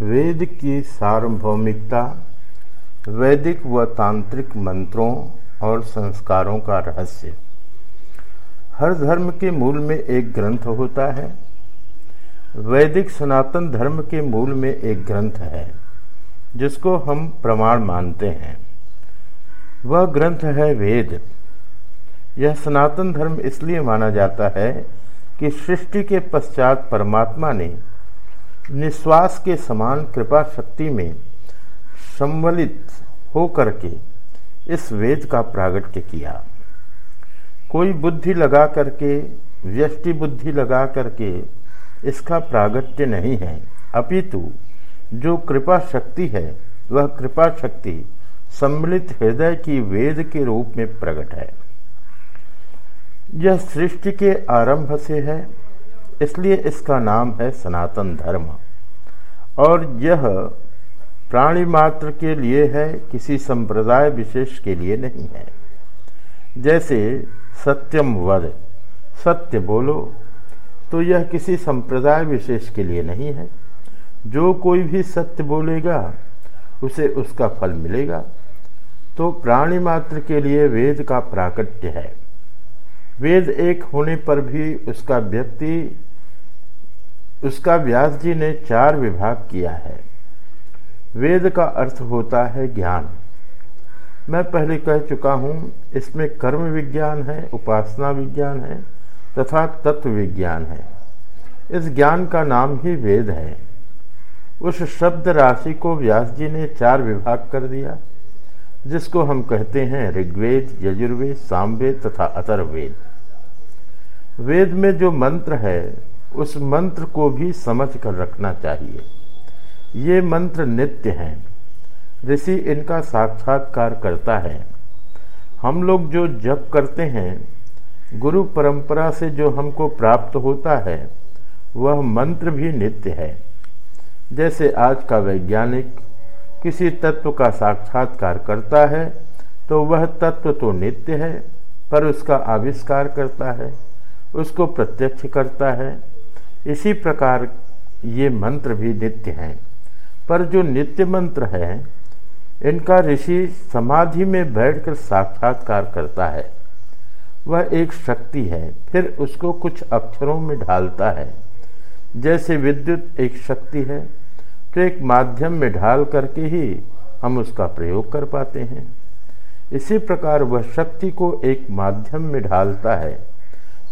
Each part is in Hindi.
वेद की सार्वभौमिकता, वैदिक व तांत्रिक मंत्रों और संस्कारों का रहस्य। हर धर्म के मूल में एक ग्रंथ होता है। वैदिक सनातन धर्म के मूल में एक ग्रंथ है, जिसको हम प्रमाण मानते हैं। वह ग्रंथ है वेद। यह सनातन धर्म इसलिए माना जाता है कि सृष्टि के पश्चात परमात्मा ने निश्वास के समान कृपा शक्ति में सम्मिलित होकर के इस वेद का प्रागट्य किया। कोई बुद्धि लगा करके, व्यष्टि बुद्धि लगा करके इसका प्रागट्य नहीं है। अपितु जो कृपा शक्ति है, वह कृपा शक्ति सम्मिलित हृदय की वेद के रूप में प्रकट है। यह सृष्टि के आरंभ से है। इसलिए इसका नाम है सनातन धर्म। और यह प्राणी मात्र के लिए है, किसी संप्रदाय विशेष के लिए नहीं है। जैसे सत्यम वद सत्य बोलो तो यह किसी संप्रदाय विशेष के लिए नहीं है। जो कोई भी सत्य बोलेगा, उसे उसका फल मिलेगा। तो प्राणी मात्र के लिए वेद का प्राकट्य है। वेद एक होने पर भी उसका व्यक्ति उसका व्यास जी ने चार विभाग किया है। वेद का अर्थ होता है ज्ञान। मैं पहले कह चुका हूँ, इसमें कर्म विज्ञान है, उपासना विज्ञान है, तथा तत्व विज्ञान है। इस ज्ञान का नाम ही वेद है। उस शब्द राशि को व्यास जी ने चार विभाग कर दिया, जिसको हम कहते हैं ऋग्वेद, यजुर्वेद, सामवेद तथा अतर्वेद वेद में जो मंत्र है उस मंत्र को भी समझ कर रखना चाहिए। ये मंत्र नित्य हैं। ऋषि इनका साक्षात्कार करता है। हम लोग जो जप करते हैं, गुरु परंपरा से जो हमको प्राप्त होता है, वह मंत्र भी नित्य है। जैसे आज का वैज्ञानिक किसी तत्व का साक्षात्कार करता है तो वह तत्व तो नित्य है, पर उसका आविष्कार करता है, उसको प्रत्यक्ष करता है इसी प्रकार ये मंत्र भी नित्य हैं। पर जो नित्य मंत्र है, इनका ऋषि समाधि में बैठकर साक्षात्कार करता है। वह एक शक्ति है, फिर उसको कुछ अक्षरों में ढालता है। जैसे विद्युत एक शक्ति है तो एक माध्यम में ढाल करके ही हम उसका प्रयोग कर पाते हैं। इसी प्रकार वह शक्ति को एक माध्यम में ढालता है।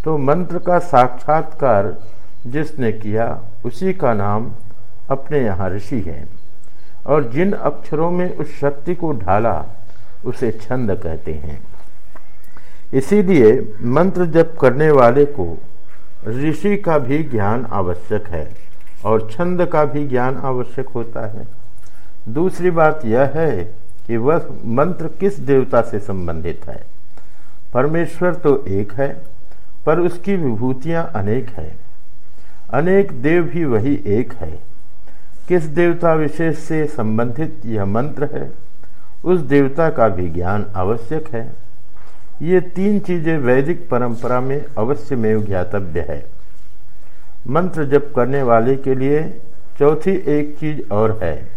तो मंत्र का साक्षात्कार जिसने किया, उसी का नाम अपने यहाँ ऋषि है। और जिन अक्षरों में उस शक्ति को ढाला, उसे छंद कहते हैं। इसीलिए मंत्र जप करने वाले को ऋषि का भी ज्ञान आवश्यक है और छंद का भी ज्ञान आवश्यक होता है। दूसरी बात यह है कि वह मंत्र किस देवता से संबंधित है? परमेश्वर तो एक है, पर उसकी विभूतियाँ अनेक है। अनेक देव भी वही एक है। किस देवता विशेष से संबंधित यह मंत्र है? उस देवता का भी ज्ञान आवश्यक है। ये तीन चीज़ें वैदिक परंपरा में अवश्य में ज्ञातव्य है। मंत्र जप करने वाले के लिए चौथी एक चीज़ और है।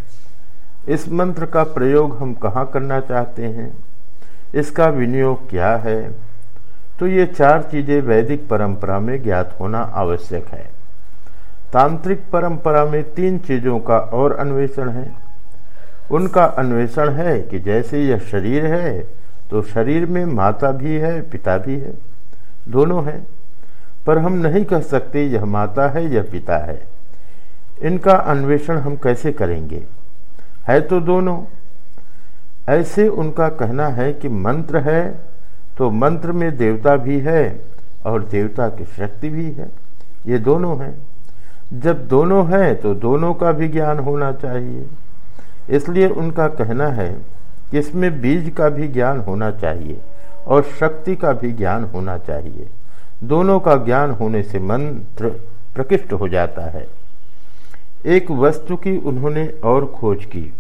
इस मंत्र का प्रयोग हम कहाँ करना चाहते हैं? इसका विनियोग क्या है? तो ये चार चीज़ें वैदिक परंपरा में ज्ञात होना आवश्यक है। तांत्रिक परंपरा में तीन चीज़ों का और अन्वेषण है। उनका अन्वेषण है कि जैसे यह शरीर है तो शरीर में माता भी है, पिता भी है। दोनों हैं। पर हम नहीं कह सकते यह माता है, यह पिता है। इनका अन्वेषण हम कैसे करेंगे? है तो दोनों। ऐसे उनका कहना है कि मंत्र है तो मंत्र में देवता भी है और देवता की शक्ति भी है। ये दोनों हैं। जब दोनों हैं तो दोनों का भी ज्ञान होना चाहिए। इसलिए उनका कहना है कि इसमें बीज का भी ज्ञान होना चाहिए और शक्ति का भी ज्ञान होना चाहिए। दोनों का ज्ञान होने से मंत्र प्रकृष्ट हो जाता है। एक वस्तु की उन्होंने और खोज की।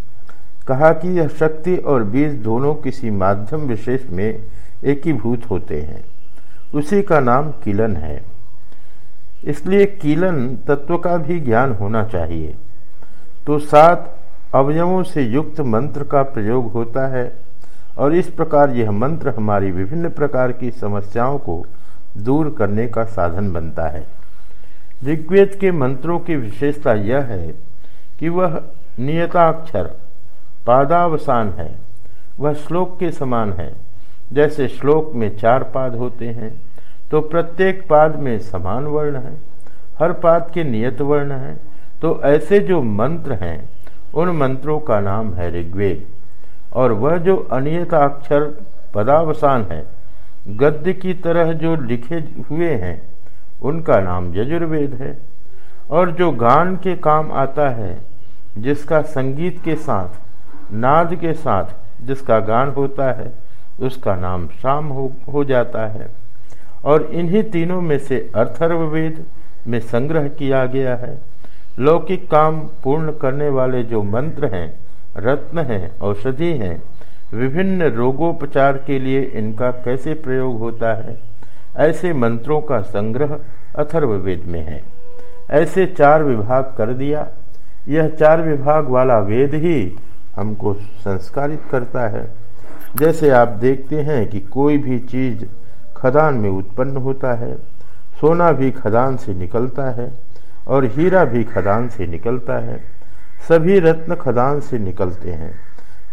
कहा कि यह शक्ति और बीज दोनों किसी माध्यम विशेष में एकीभूत होते हैं। उसी का नाम किलन है। इसलिए कीलन तत्व का भी ज्ञान होना चाहिए। तो सात, अवयवों से युक्त मंत्र का प्रयोग होता है, और इस प्रकार यह मंत्र हमारी विभिन्न प्रकार की समस्याओं को दूर करने का साधन बनता है। ऋग्वेद के मंत्रों की विशेषता यह है कि वह नियताक्षर, पादावसान है, वह श्लोक के समान है, जैसे श्लोक में चार पाद होते हैं तो प्रत्येक पाद में समान वर्ण है हर पाद के नियत वर्ण है। तो ऐसे जो मंत्र हैं उन मंत्रों का नाम है ऋग्वेद। और वह जो अनियताक्षर पदावसान है गद्य की तरह जो लिखे हुए हैं उनका नाम यजुर्वेद है। और जो गान के काम आता है जिसका संगीत के साथ नाद के साथ जिसका गान होता है उसका नाम शाम हो, हो जाता है। और इन्हीं तीनों में से अर्थर्ववेद में संग्रह किया गया है। लौकिक काम पूर्ण करने वाले जो मंत्र हैं, रत्न हैं, औषधि हैं, विभिन्न रोगोपचार के लिए इनका कैसे प्रयोग होता है? ऐसे मंत्रों का संग्रह अथर्ववेद में है। ऐसे चार विभाग कर दिया। यह चार विभाग वाला वेद ही हमको संस्कारित करता है। जैसे आप देखते हैं कि कोई भी चीज़ खदान में उत्पन्न होता है। सोना भी खदान से निकलता है और हीरा भी खदान से निकलता है। सभी रत्न खदान से निकलते हैं,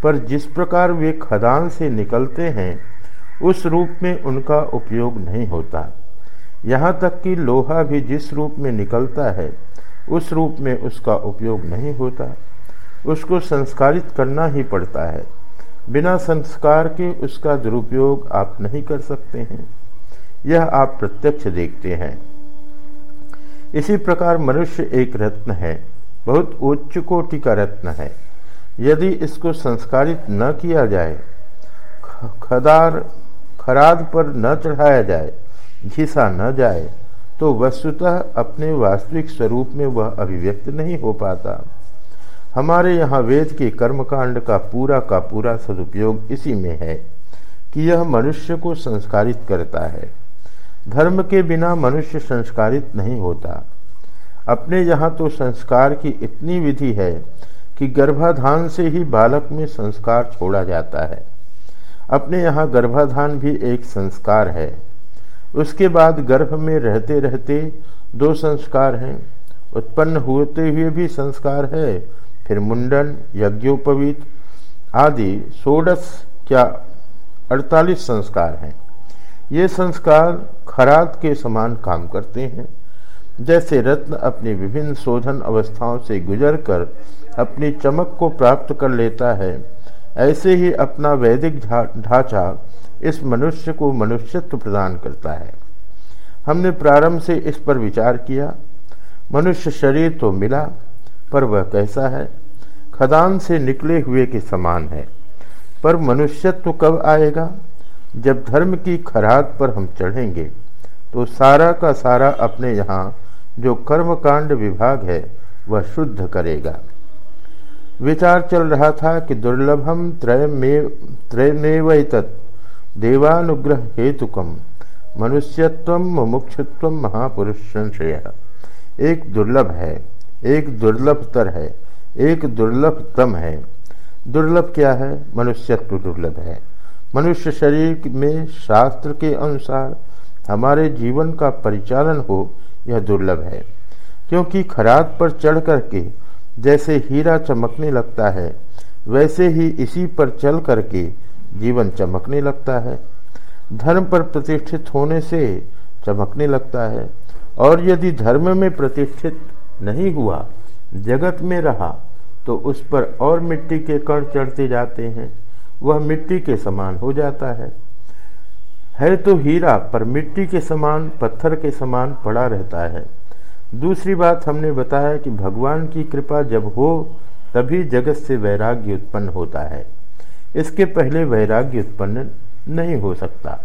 पर जिस प्रकार वे खदान से निकलते हैं, उस रूप में उनका उपयोग नहीं होता। यहाँ तक कि लोहा भी जिस रूप में निकलता है, उस रूप में उसका उपयोग नहीं होता। उसको संस्कारित करना ही पड़ता है। बिना संस्कार के उसका दुरुपयोग आप नहीं कर सकते हैं। यह आप प्रत्यक्ष देखते हैं। इसी प्रकार मनुष्य एक रत्न है, बहुत उच्च कोटि का रत्न है। यदि इसको संस्कारित न किया जाए, खदार, खराद पर न चढ़ाया जाए, घिसा न जाए तो वस्तुतः अपने वास्तविक स्वरूप में वह अभिव्यक्त नहीं हो पाता। हमारे यहाँ वेद के कर्मकांड का पूरा का पूरा सदुपयोग इसी में है कि यह मनुष्य को संस्कारित करता है। धर्म के बिना मनुष्य संस्कारित नहीं होता। अपने यहाँ तो संस्कार की इतनी विधि है कि गर्भाधान से ही बालक में संस्कार छोड़ा जाता है। अपने यहाँ गर्भाधान भी एक संस्कार है। उसके बाद गर्भ में रहते रहते दो संस्कार हैं। उत्पन्न होते हुए भी संस्कार है फिर मुंडन, यज्ञोपवीत आदि सोडस क्या अड़तालीस संस्कार हैं। ये संस्कार खराद के समान काम करते हैं। जैसे रत्न अपनी विभिन्न शोधन अवस्थाओं से गुजरकर अपनी चमक को प्राप्त कर लेता है, ऐसे ही अपना वैदिक ढांचा इस मनुष्य को मनुष्यत्व प्रदान करता है। हमने प्रारंभ से इस पर विचार किया। मनुष्य शरीर तो मिला पर वह कैसा है? खदान से निकले हुए के समान है। पर मनुष्यत्व कब आएगा? जब धर्म की खराद पर हम चढ़ेंगे तो सारा का सारा अपने यहाँ जो कर्मकांड विभाग है, वह शुद्ध करेगा। विचार चल रहा था कि दुर्लभम त्रयमेव त्रयमेव देवानुग्रह हेतुकम मनुष्यत्व मुमुक्षुत्व महापुरुष संशय एक दुर्लभ है। एक दुर्लभतर है, एक दुर्लभ दुर्लभतम है। दुर्लभ क्या है? मनुष्यत्व दुर्लभ है। मनुष्य शरीर में शास्त्र के अनुसार हमारे जीवन का परिचालन हो, यह दुर्लभ है। क्योंकि खराद पर चढ़ करके जैसे हीरा चमकने लगता है, वैसे ही इसी पर चल करके जीवन चमकने लगता है। धर्म पर प्रतिष्ठित होने से चमकने लगता है, और यदि धर्म में प्रतिष्ठित नहीं हुआ, जगत में रहा तो उस पर और मिट्टी के कण चढ़ते जाते हैं। वह मिट्टी के समान हो जाता है। है तो हीरा, पर मिट्टी के समान, पत्थर के समान पड़ा रहता है। दूसरी बात हमने बताया कि भगवान की कृपा जब हो, तभी जगत से वैराग्य उत्पन्न होता है। इसके पहले वैराग्य उत्पन्न नहीं हो सकता।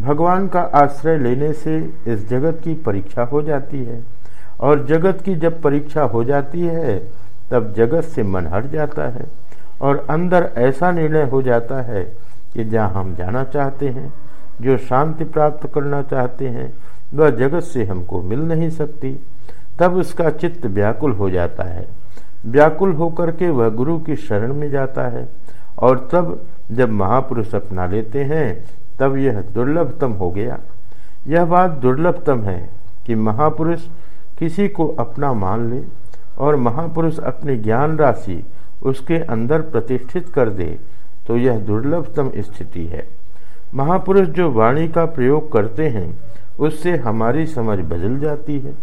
भगवान का आश्रय लेने से इस जगत की परीक्षा हो जाती है। और जगत की जब परीक्षा हो जाती है, तब जगत से मन हट जाता है और अंदर ऐसा निर्णय हो जाता है कि जहाँ हम जाना चाहते हैं, जो शांति प्राप्त करना चाहते हैं, वह जगत से हमको मिल नहीं सकती। तब उसका चित्त व्याकुल हो जाता है। व्याकुल होकर के वह गुरु की शरण में जाता है और तब जब महापुरुष अपना लेते हैं, तब यह दुर्लभतम हो गया। यह बात दुर्लभतम है कि महापुरुष किसी को अपना मान ले और महापुरुष अपनी ज्ञान राशि उसके अंदर प्रतिष्ठित कर दे तो यह दुर्लभतम स्थिति है। महापुरुष जो वाणी का प्रयोग करते हैं, उससे हमारी समझ बदल जाती है।